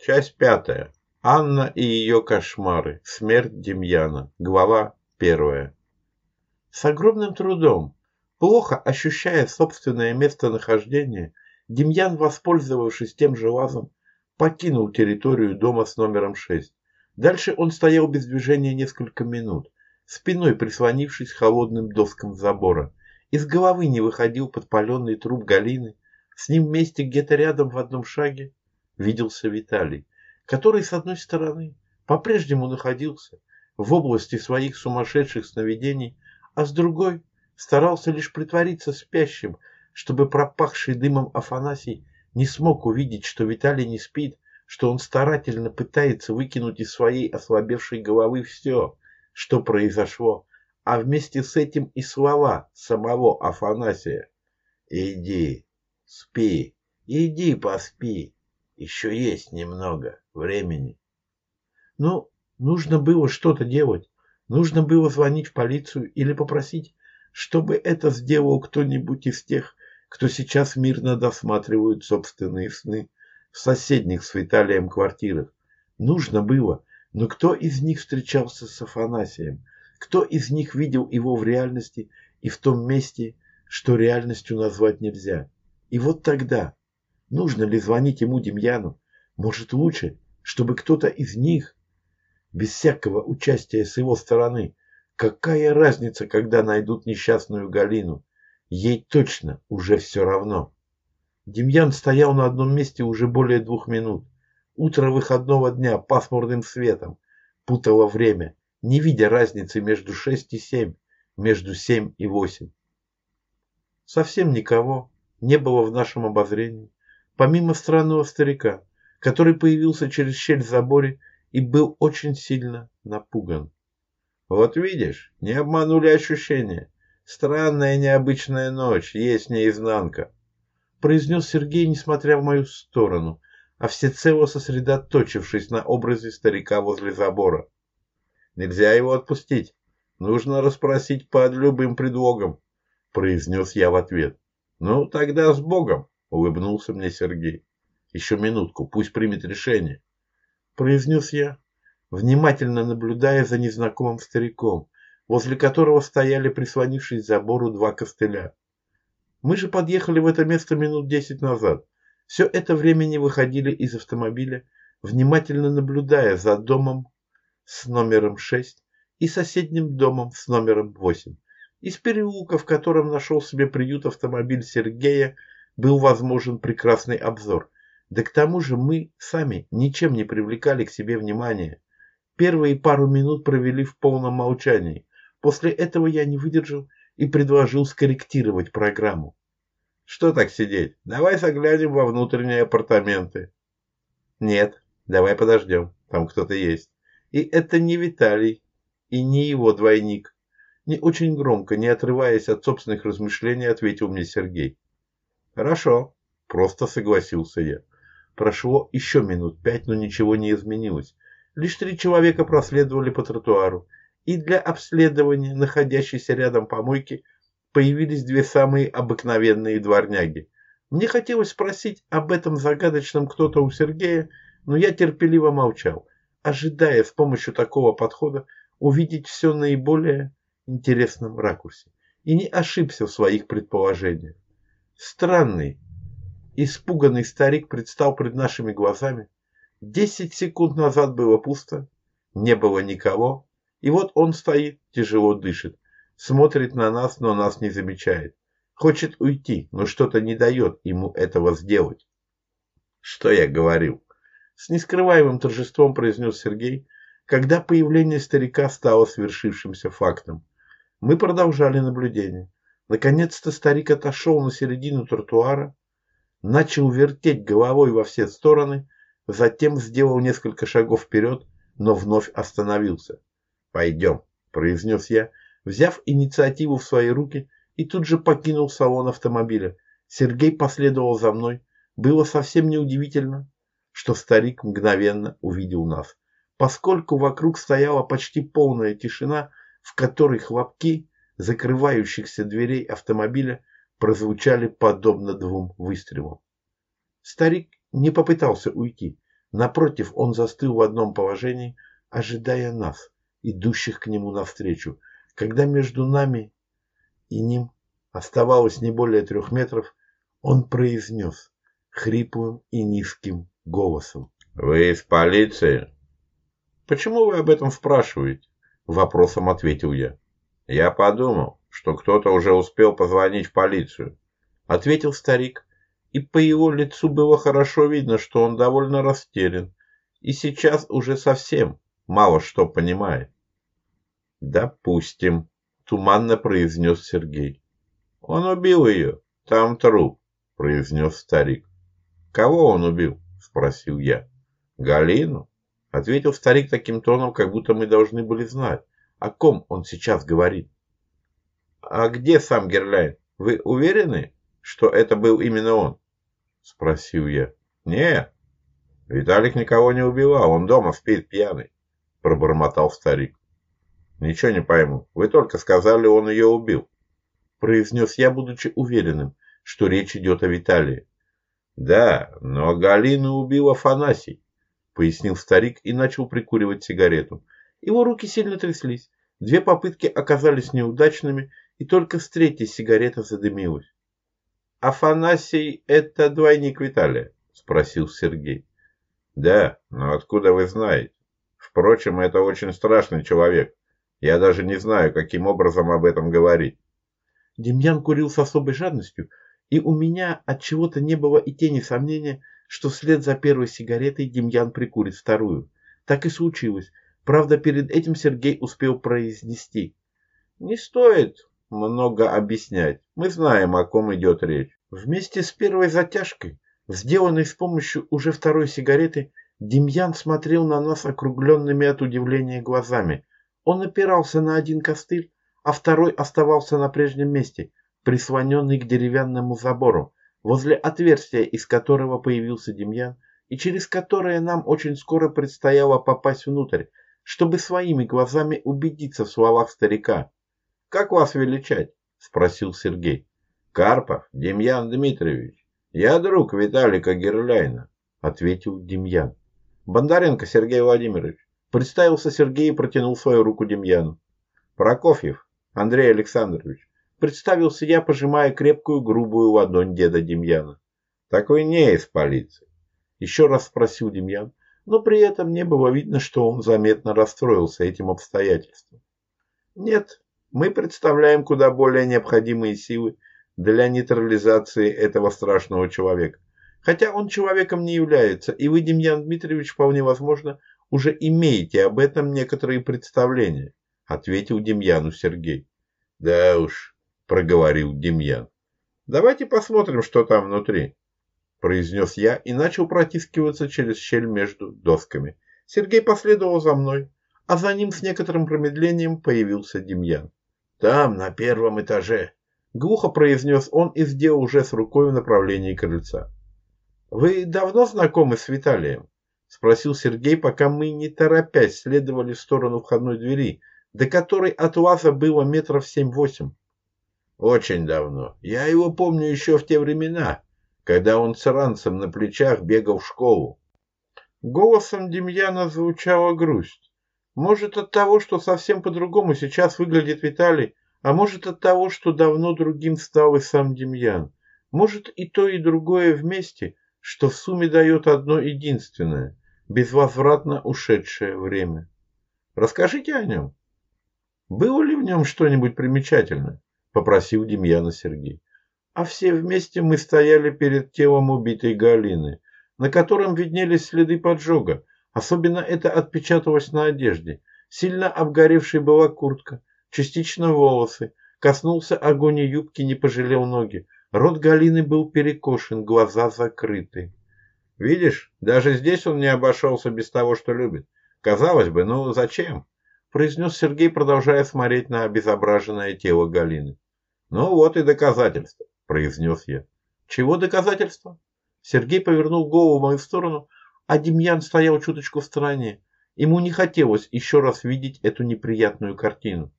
Часть пятая. Анна и ее кошмары. Смерть Демьяна. Глава первая. С огромным трудом, плохо ощущая собственное местонахождение, Демьян, воспользовавшись тем же лазом, покинул территорию дома с номером 6. Дальше он стоял без движения несколько минут, спиной прислонившись к холодным доскам забора. Из головы не выходил подпаленный труп Галины. С ним вместе где-то рядом в одном шаге виделся Виталий, который, с одной стороны, по-прежнему находился в области своих сумасшедших сновидений, а с другой старался лишь притвориться спящим, чтобы пропахший дымом Афанасий не смог увидеть, что Виталий не спит, что он старательно пытается выкинуть из своей ослабевшей головы все, что произошло, а вместе с этим и слова самого Афанасия. «Иди, спи, иди поспи, еще есть немного времени». Ну, нужно было что-то делать. Нужно было звонить в полицию или попросить, чтобы это сделал кто-нибудь из тех, кто сейчас мирно досматривают собственные сны в соседних с Виталием квартирах. Нужно было, но кто из них встречался с Афанасием? Кто из них видел его в реальности и в том месте, что реальностью назвать нельзя? И вот тогда, нужно ли звонить ему Демьяну? Может лучше, чтобы кто-то из них, без всякого участия с его стороны, какая разница, когда найдут несчастную Галину? Ей точно уже все равно. Демьян стоял на одном месте уже более двух минут. Утро выходного дня пасмурным светом путало время, не видя разницы между шесть и семь, между семь и восемь. Совсем никого не было в нашем обозрении, помимо странного старика, который появился через щель в заборе и был очень сильно напуган. Вот видишь, не обманули ощущения. Странная необычная ночь, есть неизнанка, произнес Сергей, несмотря в мою сторону, а всецело сосредоточившись на образе старика возле забора. Нельзя его отпустить. Нужно расспросить под любым предлогом, произнес я в ответ. Ну, тогда с Богом, улыбнулся мне Сергей. Еще минутку, пусть примет решение, произнес я, внимательно наблюдая за незнакомым стариком, возле которого стояли, прислонившись к забору, два костыля. Мы же подъехали в это место минут десять назад. Все это время не выходили из автомобиля, внимательно наблюдая за домом с номером 6 и соседним домом с номером 8. Из переулка, в котором нашел себе приют автомобиль Сергея, был возможен прекрасный обзор. Да к тому же мы сами ничем не привлекали к себе внимания. Первые пару минут провели в полном молчании. После этого я не выдержал и предложил скорректировать программу. Что так сидеть? Давай заглянем во внутренние апартаменты. Нет, давай подождем. Там кто-то есть. И это не Виталий, и не его двойник. Не очень громко, не отрываясь от собственных размышлений, ответил мне Сергей. Хорошо, просто согласился я. Прошло еще минут пять, но ничего не изменилось. Лишь три человека проследовали по тротуару, и для обследования находящейся рядом помойки появились две самые обыкновенные дворняги. Мне хотелось спросить об этом загадочном кто-то у Сергея, но я терпеливо молчал ожидая с помощью такого подхода увидеть все наиболее интересном ракурсе. И не ошибся в своих предположениях. Странный, испуганный старик предстал пред нашими глазами. Десять секунд назад было пусто, не было никого, и вот он стоит, тяжело дышит, смотрит на нас, но нас не замечает. Хочет уйти, но что-то не дает ему этого сделать. Что я говорил? С нескрываемым торжеством произнес Сергей, когда появление старика стало свершившимся фактом. Мы продолжали наблюдение. Наконец-то старик отошел на середину тротуара, начал вертеть головой во все стороны, затем сделал несколько шагов вперед, но вновь остановился. «Пойдем», – произнес я, взяв инициативу в свои руки и тут же покинул салон автомобиля. Сергей последовал за мной. Было совсем неудивительно, что старик мгновенно увидел нас, поскольку вокруг стояла почти полная тишина, в которой хлопки закрывающихся дверей автомобиля прозвучали подобно двум выстрелам. Старик не попытался уйти, Напротив, он застыл в одном положении, ожидая нас, идущих к нему навстречу. Когда между нами и ним оставалось не более трех метров, он произнес хриплым и низким голосом. «Вы из полиции?» «Почему вы об этом спрашиваете?» Вопросом ответил я. «Я подумал, что кто-то уже успел позвонить в полицию», ответил старик, и по его лицу было хорошо видно, что он довольно растерян и сейчас уже совсем мало что понимает. «Допустим», — туманно произнес Сергей. «Он убил ее. Там труп», — произнес старик. «Кого он убил?» — спросил я. «Галину?» — ответил старик таким тоном, как будто мы должны были знать, о ком он сейчас говорит. «А где сам Герляйн? Вы уверены, что это был именно он?» — спросил я. «Нет, Виталик никого не убивал, он дома спит пьяный», — пробормотал старик. «Ничего не пойму. Вы только сказали, он ее убил», — произнес я, будучи уверенным, что речь идет о Виталии. «Да, но Галину убил Афанасий», — пояснил старик и начал прикуривать сигарету. Его руки сильно тряслись. Две попытки оказались неудачными, и только с третьей сигарета задымилась. «Афанасий — это двойник Виталия?» — спросил Сергей. «Да, но откуда вы знаете? Впрочем, это очень страшный человек. Я даже не знаю, каким образом об этом говорить». Демьян курил с особой жадностью, и у меня от чего-то не было и тени сомнения, что вслед за первой сигаретой Демьян прикурит вторую. Так и случилось. Правда, перед этим Сергей успел произнести. «Не стоит много объяснять. Мы знаем, о ком идет речь». Вместе с первой затяжкой, сделанной с помощью уже второй сигареты, Демьян смотрел на нас округленными от удивления глазами. Он опирался на один костыль, а второй оставался на прежнем месте, прислоненный к деревянному забору, возле отверстия, из которого появился Демьян, и через которое нам очень скоро предстояло попасть внутрь, чтобы своими глазами убедиться в словах старика. «Как вас величать?» – спросил Сергей. «Карпов Демьян Дмитриевич. Я друг Виталика Герляйна», – ответил Демьян. «Бондаренко Сергей Владимирович». Представился Сергей и протянул свою руку Демьяну. «Прокофьев Андрей Александрович представился я, пожимая крепкую грубую ладонь деда Демьяна. «Так вы не из полиции?» Еще раз спросил Демьян, но при этом не было видно, что он заметно расстроился этим обстоятельством. «Нет, мы представляем куда более необходимые силы для нейтрализации этого страшного человека. Хотя он человеком не является, и вы, Демьян Дмитриевич, вполне возможно, уже имеете об этом некоторые представления», ответил Демьяну Сергей. «Да уж, проговорил Демьян. «Давайте посмотрим, что там внутри», – произнес я и начал протискиваться через щель между досками. Сергей последовал за мной, а за ним с некоторым промедлением появился Демьян. «Там, на первом этаже», – глухо произнес он и сделал уже с рукой в направлении крыльца. «Вы давно знакомы с Виталием?» – спросил Сергей, пока мы, не торопясь, следовали в сторону входной двери, до которой от лаза было метров семь-восемь. Очень давно. Я его помню еще в те времена, когда он с ранцем на плечах бегал в школу. Голосом Демьяна звучала грусть. Может от того, что совсем по-другому сейчас выглядит Виталий, а может от того, что давно другим стал и сам Демьян. Может и то, и другое вместе, что в сумме дает одно единственное, безвозвратно ушедшее время. Расскажите о нем. Было ли в нем что-нибудь примечательное? – попросил Демьяна Сергей. А все вместе мы стояли перед телом убитой Галины, на котором виднелись следы поджога. Особенно это отпечаталось на одежде. Сильно обгоревшей была куртка, частично волосы. Коснулся огонь юбки, не пожалел ноги. Рот Галины был перекошен, глаза закрыты. «Видишь, даже здесь он не обошелся без того, что любит. Казалось бы, ну зачем?» произнес Сергей, продолжая смотреть на обезображенное тело Галины. «Ну вот и доказательство», – произнес я. «Чего доказательство?» Сергей повернул голову в мою сторону, а Демьян стоял чуточку в стороне. Ему не хотелось еще раз видеть эту неприятную картину.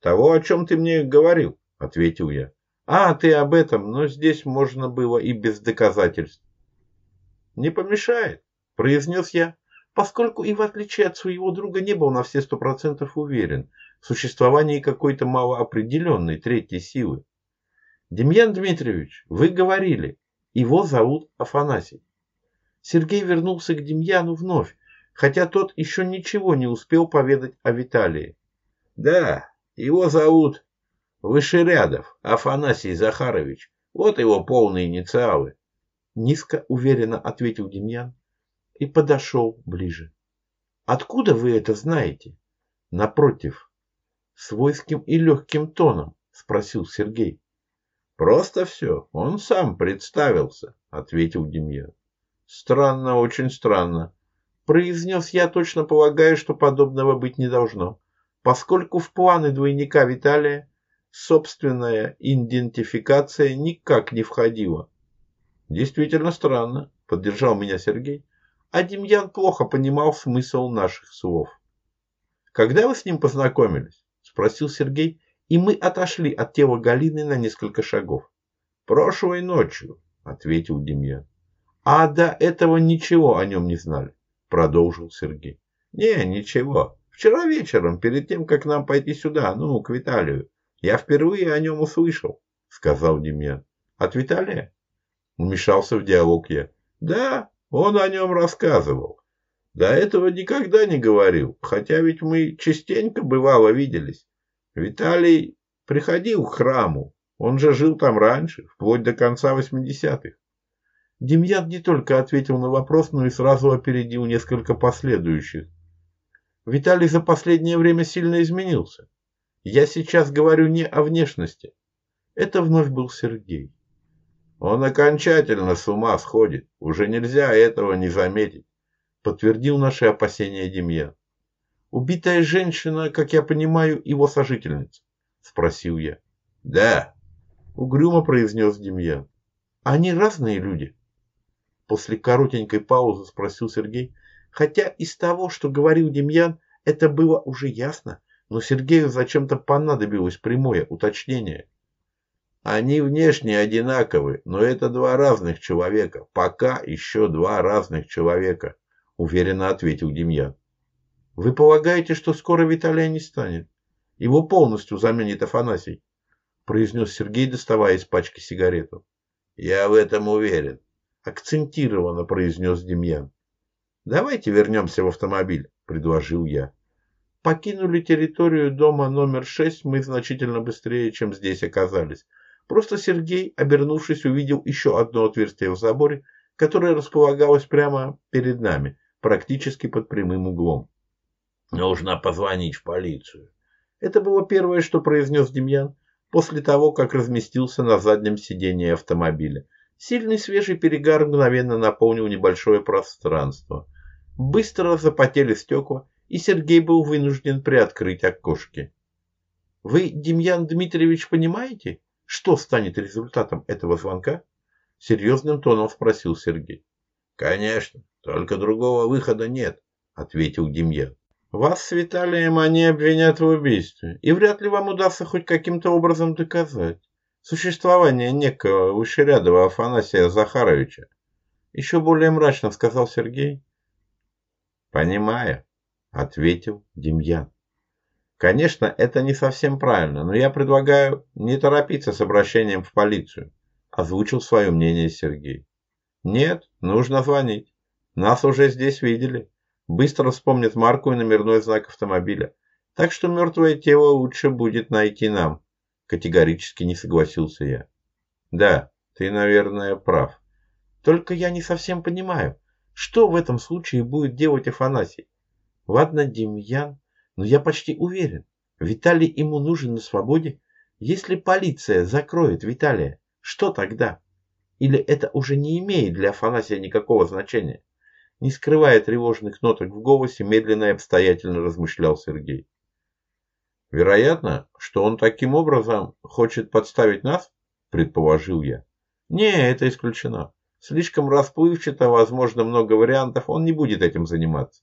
«Того, о чем ты мне говорил», – ответил я. «А, ты об этом, но здесь можно было и без доказательств». «Не помешает», произнес я, поскольку и в отличие от своего друга не был на все сто процентов уверен в существовании какой-то малоопределенной третьей силы. Демьян Дмитриевич, вы говорили, его зовут Афанасий. Сергей вернулся к Демьяну вновь, хотя тот еще ничего не успел поведать о Виталии. Да, его зовут Вышерядов Афанасий Захарович. Вот его полные инициалы. Низко уверенно ответил Демьян и подошел ближе. Откуда вы это знаете? Напротив, свойским и легким тоном спросил Сергей. Просто все, он сам представился, ответил Демьян. Странно, очень странно. Произнес я, точно полагаю, что подобного быть не должно, поскольку в планы двойника Виталия собственная идентификация никак не входила. Действительно странно, поддержал меня Сергей, а Демьян плохо понимал смысл наших слов. Когда вы с ним познакомились? Спросил Сергей, и мы отошли от тела Галины на несколько шагов. Прошлой ночью, ответил Демьян. А до этого ничего о нем не знали, продолжил Сергей. Не, ничего. Вчера вечером, перед тем, как нам пойти сюда, ну, к Виталию, я впервые о нем услышал, сказал Демьян. От Виталия? Вмешался в диалог я. Да, он о нем рассказывал. До этого никогда не говорил, хотя ведь мы частенько бывало виделись. Виталий приходил к храму, он же жил там раньше, вплоть до конца 80-х. Демьян не только ответил на вопрос, но и сразу опередил несколько последующих. Виталий за последнее время сильно изменился. Я сейчас говорю не о внешности. Это вновь был Сергей. Он окончательно с ума сходит. Уже нельзя этого не заметить, подтвердил наши опасения Демьян. Убитая женщина, как я понимаю, его сожительница? Спросил я. Да, угрюмо произнес Демьян. Они разные люди? После коротенькой паузы спросил Сергей, хотя из того, что говорил Демьян, это было уже ясно, но Сергею зачем-то понадобилось прямое уточнение. Они внешне одинаковы, но это два разных человека. Пока еще два разных человека, уверенно ответил Демьян. Вы полагаете, что скоро Виталия не станет? Его полностью заменит Афанасий, произнес Сергей, доставая из пачки сигарету. Я в этом уверен акцентированно произнес Демьян. «Давайте вернемся в автомобиль», – предложил я. Покинули территорию дома номер шесть мы значительно быстрее, чем здесь оказались. Просто Сергей, обернувшись, увидел еще одно отверстие в заборе, которое располагалось прямо перед нами, практически под прямым углом. «Нужно позвонить в полицию». Это было первое, что произнес Демьян после того, как разместился на заднем сидении автомобиля. Сильный свежий перегар мгновенно наполнил небольшое пространство. Быстро запотели стекла, и Сергей был вынужден приоткрыть окошки. «Вы, Демьян Дмитриевич, понимаете, что станет результатом этого звонка?» Серьезным тоном спросил Сергей. «Конечно, только другого выхода нет», — ответил Демьян. «Вас с Виталием они обвинят в убийстве, и вряд ли вам удастся хоть каким-то образом доказать существование некого Вышерядова Афанасия Захаровича. Еще более мрачно сказал Сергей. Понимаю, ответил Демьян. Конечно, это не совсем правильно, но я предлагаю не торопиться с обращением в полицию, озвучил свое мнение Сергей. Нет, нужно звонить. Нас уже здесь видели. Быстро вспомнит марку и номерной знак автомобиля. Так что мертвое тело лучше будет найти нам. Категорически не согласился я. Да, ты, наверное, прав. Только я не совсем понимаю, что в этом случае будет делать Афанасий. Ладно, Демьян, но я почти уверен, Виталий ему нужен на свободе. Если полиция закроет Виталия, что тогда? Или это уже не имеет для Афанасия никакого значения? Не скрывая тревожных ноток в голосе, медленно и обстоятельно размышлял Сергей. Вероятно, что он таким образом хочет подставить нас, предположил я. Не, это исключено. Слишком расплывчато, возможно, много вариантов, он не будет этим заниматься.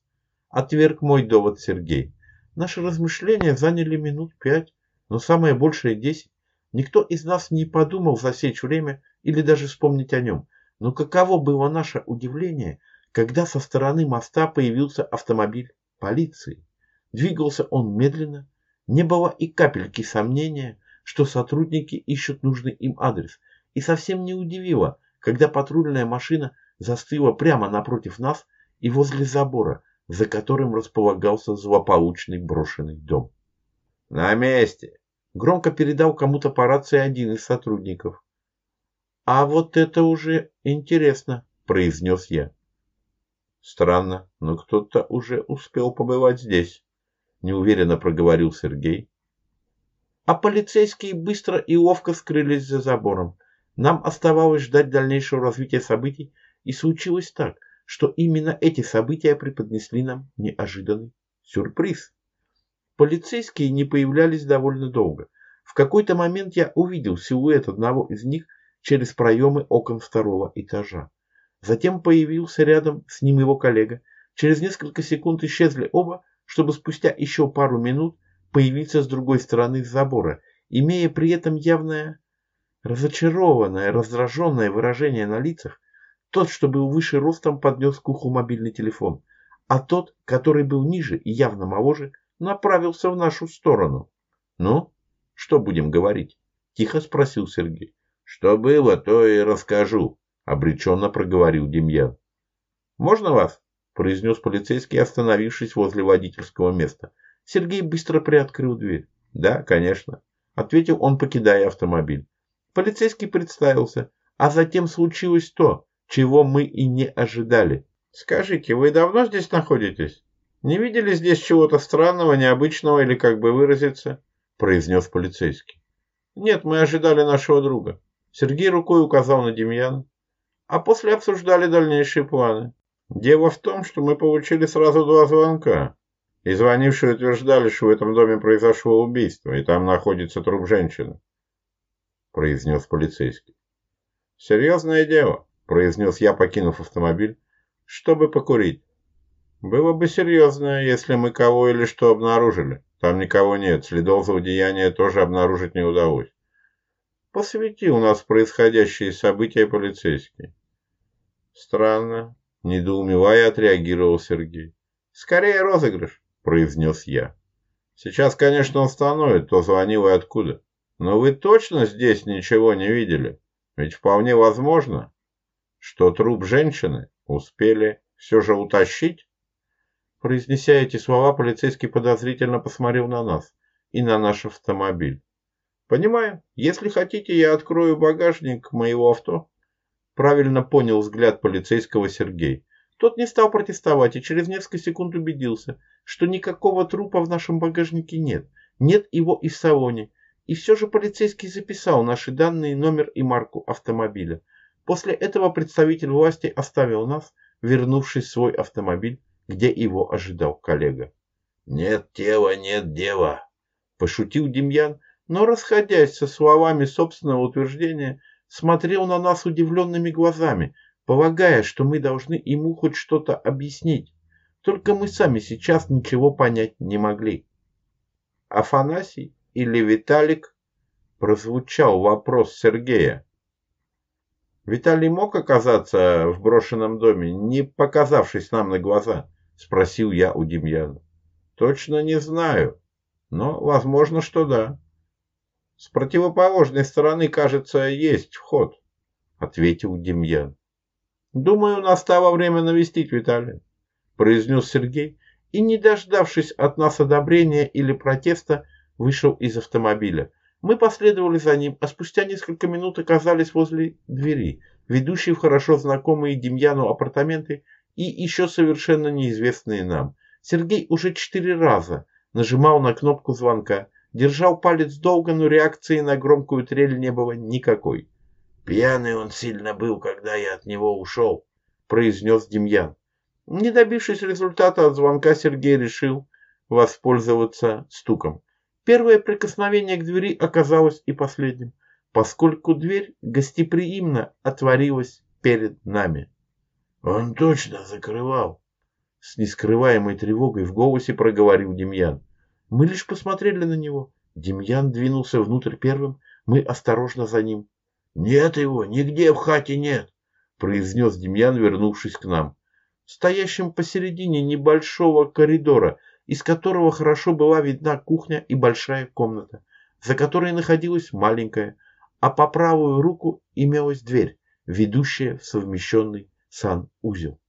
Отверг мой довод Сергей. Наши размышления заняли минут пять, но самое большее десять. Никто из нас не подумал засечь время или даже вспомнить о нем. Но каково было наше удивление, когда со стороны моста появился автомобиль полиции. Двигался он медленно, не было и капельки сомнения, что сотрудники ищут нужный им адрес, и совсем не удивило, когда патрульная машина застыла прямо напротив нас и возле забора, за которым располагался злополучный брошенный дом. «На месте!» — громко передал кому-то по рации один из сотрудников. «А вот это уже интересно», — произнес я. «Странно, но кто-то уже успел побывать здесь», — неуверенно проговорил Сергей. А полицейские быстро и ловко скрылись за забором. Нам оставалось ждать дальнейшего развития событий, и случилось так, что именно эти события преподнесли нам неожиданный сюрприз. Полицейские не появлялись довольно долго. В какой-то момент я увидел силуэт одного из них через проемы окон второго этажа. Затем появился рядом с ним его коллега. Через несколько секунд исчезли оба, чтобы спустя еще пару минут появиться с другой стороны забора, имея при этом явное разочарованное, раздраженное выражение на лицах. Тот, что был выше ростом, поднес к уху мобильный телефон, а тот, который был ниже и явно моложе, направился в нашу сторону. «Ну, что будем говорить?» – тихо спросил Сергей. «Что было, то и расскажу», — обреченно проговорил Демьян. «Можно вас?» — произнес полицейский, остановившись возле водительского места. Сергей быстро приоткрыл дверь. «Да, конечно», — ответил он, покидая автомобиль. Полицейский представился, а затем случилось то, чего мы и не ожидали. «Скажите, вы давно здесь находитесь? Не видели здесь чего-то странного, необычного или, как бы выразиться?» — произнес полицейский. «Нет, мы ожидали нашего друга». Сергей рукой указал на Демьяна а после обсуждали дальнейшие планы. Дело в том, что мы получили сразу два звонка. И звонившие утверждали, что в этом доме произошло убийство, и там находится труп женщины, произнес полицейский. Серьезное дело, произнес я, покинув автомобиль, чтобы покурить. Было бы серьезно, если мы кого или что обнаружили. Там никого нет, следов злодеяния тоже обнаружить не удалось. Посвяти у нас происходящие события полицейский. Странно, недоумевая отреагировал Сергей. Скорее розыгрыш, произнес я. Сейчас, конечно, установит, кто звонил и откуда. Но вы точно здесь ничего не видели? Ведь вполне возможно, что труп женщины успели все же утащить. Произнеся эти слова, полицейский подозрительно посмотрел на нас и на наш автомобиль. Понимаю. Если хотите, я открою багажник моего авто. Правильно понял взгляд полицейского Сергей. Тот не стал протестовать и через несколько секунд убедился, что никакого трупа в нашем багажнике нет. Нет его и в салоне. И все же полицейский записал наши данные, номер и марку автомобиля. После этого представитель власти оставил нас, вернувшись в свой автомобиль, где его ожидал коллега. «Нет тела, нет дела», – пошутил Демьян, но, расходясь со словами собственного утверждения, смотрел на нас удивленными глазами, полагая, что мы должны ему хоть что-то объяснить. Только мы сами сейчас ничего понять не могли. Афанасий или Виталик? Прозвучал вопрос Сергея. Виталий мог оказаться в брошенном доме, не показавшись нам на глаза? Спросил я у Демьяна. Точно не знаю, но возможно, что да. С противоположной стороны, кажется, есть вход, ответил Демьян. Думаю, настало время навестить Виталия, произнес Сергей и, не дождавшись от нас одобрения или протеста, вышел из автомобиля. Мы последовали за ним, а спустя несколько минут оказались возле двери, ведущей в хорошо знакомые Демьяну апартаменты и еще совершенно неизвестные нам. Сергей уже четыре раза нажимал на кнопку звонка, Держал палец долго, но реакции на громкую трель не было никакой. «Пьяный он сильно был, когда я от него ушел», — произнес Демьян. Не добившись результата от звонка, Сергей решил воспользоваться стуком. Первое прикосновение к двери оказалось и последним, поскольку дверь гостеприимно отворилась перед нами. «Он точно закрывал», — с нескрываемой тревогой в голосе проговорил Демьян. Мы лишь посмотрели на него. Демьян двинулся внутрь первым, мы осторожно за ним. «Нет его, нигде в хате нет», — произнес Демьян, вернувшись к нам. стоящем посередине небольшого коридора, из которого хорошо была видна кухня и большая комната, за которой находилась маленькая, а по правую руку имелась дверь, ведущая в совмещенный санузел.